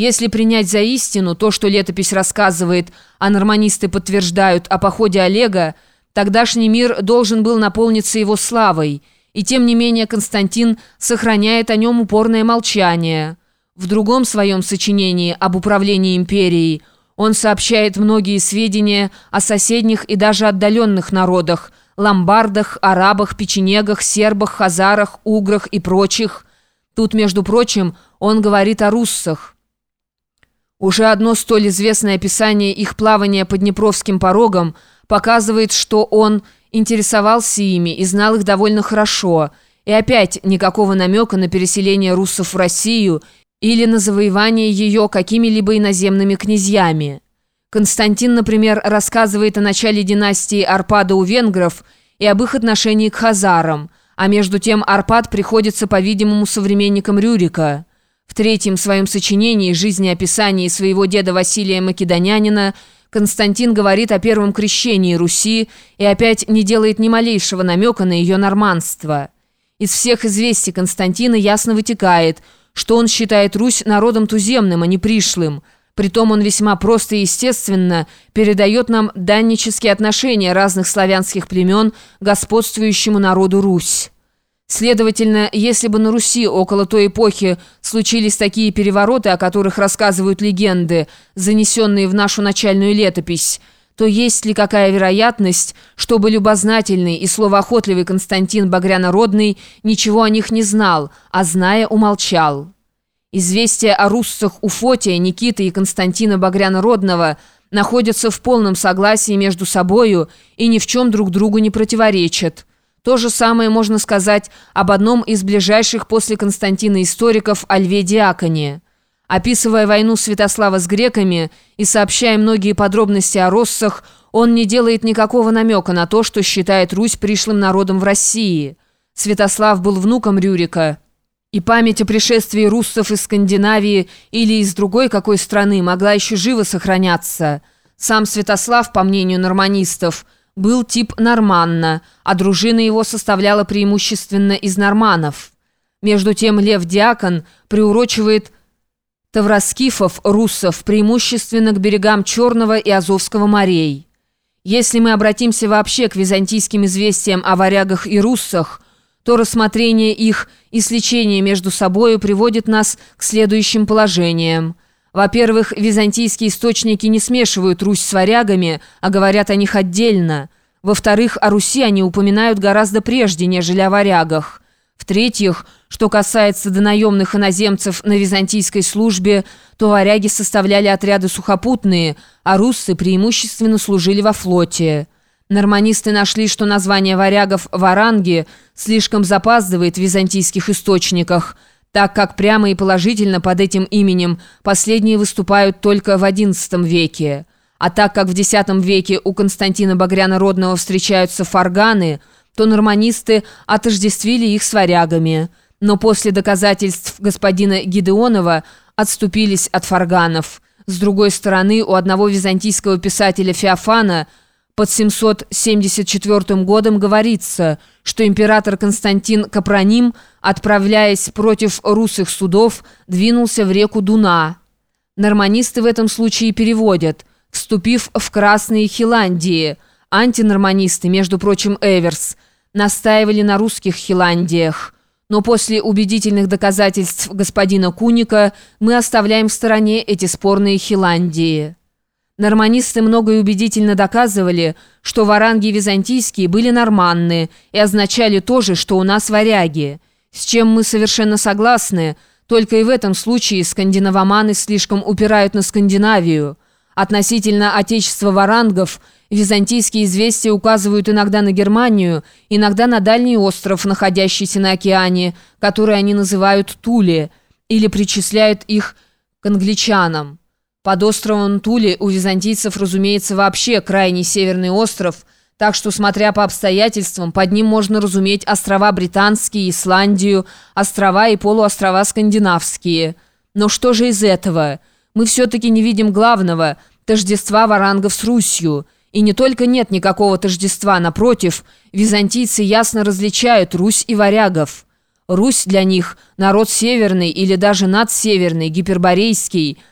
Если принять за истину то, что летопись рассказывает, а норманисты подтверждают о походе Олега, тогдашний мир должен был наполниться его славой, и тем не менее Константин сохраняет о нем упорное молчание. В другом своем сочинении об управлении империей он сообщает многие сведения о соседних и даже отдаленных народах – ломбардах, арабах, печенегах, сербах, хазарах, уграх и прочих. Тут, между прочим, он говорит о руссах. Уже одно столь известное описание их плавания по Днепровским порогам показывает, что он интересовался ими и знал их довольно хорошо, и опять никакого намека на переселение руссов в Россию или на завоевание ее какими-либо иноземными князьями. Константин, например, рассказывает о начале династии Арпада у венгров и об их отношении к хазарам, а между тем Арпад приходится, по-видимому, современником Рюрика – в третьем своем сочинении «Жизнеописании» своего деда Василия Македонянина Константин говорит о первом крещении Руси и опять не делает ни малейшего намека на ее норманство. Из всех известий Константина ясно вытекает, что он считает Русь народом туземным, а не пришлым. Притом он весьма просто и естественно передает нам даннические отношения разных славянских племен господствующему народу Русь. Следовательно, если бы на Руси около той эпохи случились такие перевороты, о которых рассказывают легенды, занесенные в нашу начальную летопись, то есть ли какая вероятность, чтобы любознательный и словоохотливый Константин Багрянородный ничего о них не знал, а зная умолчал? Известия о руссах у Фотия, Никиты и Константина Багрянородного находятся в полном согласии между собою и ни в чем друг другу не противоречат. То же самое можно сказать об одном из ближайших после Константина историков о Льве Диаконе. Описывая войну Святослава с греками и сообщая многие подробности о россах, он не делает никакого намека на то, что считает Русь пришлым народом в России. Святослав был внуком Рюрика, и память о пришествии руссов из Скандинавии или из другой какой страны могла еще живо сохраняться. Сам Святослав, по мнению норманистов, был тип норманна, а дружина его составляла преимущественно из норманов. Между тем Лев Диакон приурочивает тавроскифов, руссов, преимущественно к берегам Черного и Азовского морей. Если мы обратимся вообще к византийским известиям о варягах и руссах, то рассмотрение их и сличение между собою приводит нас к следующим положениям. Во-первых, византийские источники не смешивают Русь с варягами, а говорят о них отдельно. Во-вторых, о Руси они упоминают гораздо прежде, нежели о варягах. В-третьих, что касается донаемных иноземцев на византийской службе, то варяги составляли отряды сухопутные, а руссы преимущественно служили во флоте. Норманисты нашли, что название варягов «варанги» слишком запаздывает в византийских источниках – так как прямо и положительно под этим именем последние выступают только в XI веке. А так как в X веке у Константина Багряна Родного встречаются фарганы, то норманисты отождествили их с варягами. Но после доказательств господина Гидеонова отступились от фарганов. С другой стороны, у одного византийского писателя Феофана – под 774 годом говорится, что император Константин Капроним, отправляясь против русых судов, двинулся в реку Дуна. Норманисты в этом случае переводят «вступив в Красные Хиландии», антинорманисты, между прочим, Эверс, настаивали на русских Хиландиях. Но после убедительных доказательств господина Куника мы оставляем в стороне эти спорные Хиландии. Норманисты много и убедительно доказывали, что варанги византийские были норманны и означали то же, что у нас варяги. С чем мы совершенно согласны, только и в этом случае скандинавоманы слишком упирают на Скандинавию. Относительно отечества варангов, византийские известия указывают иногда на Германию, иногда на дальний остров, находящийся на океане, который они называют Туле, или причисляют их к англичанам. Под островом Тули у византийцев, разумеется, вообще крайний северный остров, так что, смотря по обстоятельствам, под ним можно разуметь острова Британские, Исландию, острова и полуострова Скандинавские. Но что же из этого? Мы все-таки не видим главного – тождества варангов с Русью. И не только нет никакого тождества, напротив, византийцы ясно различают Русь и варягов. Русь для них – народ северный или даже надсеверный, гиперборейский –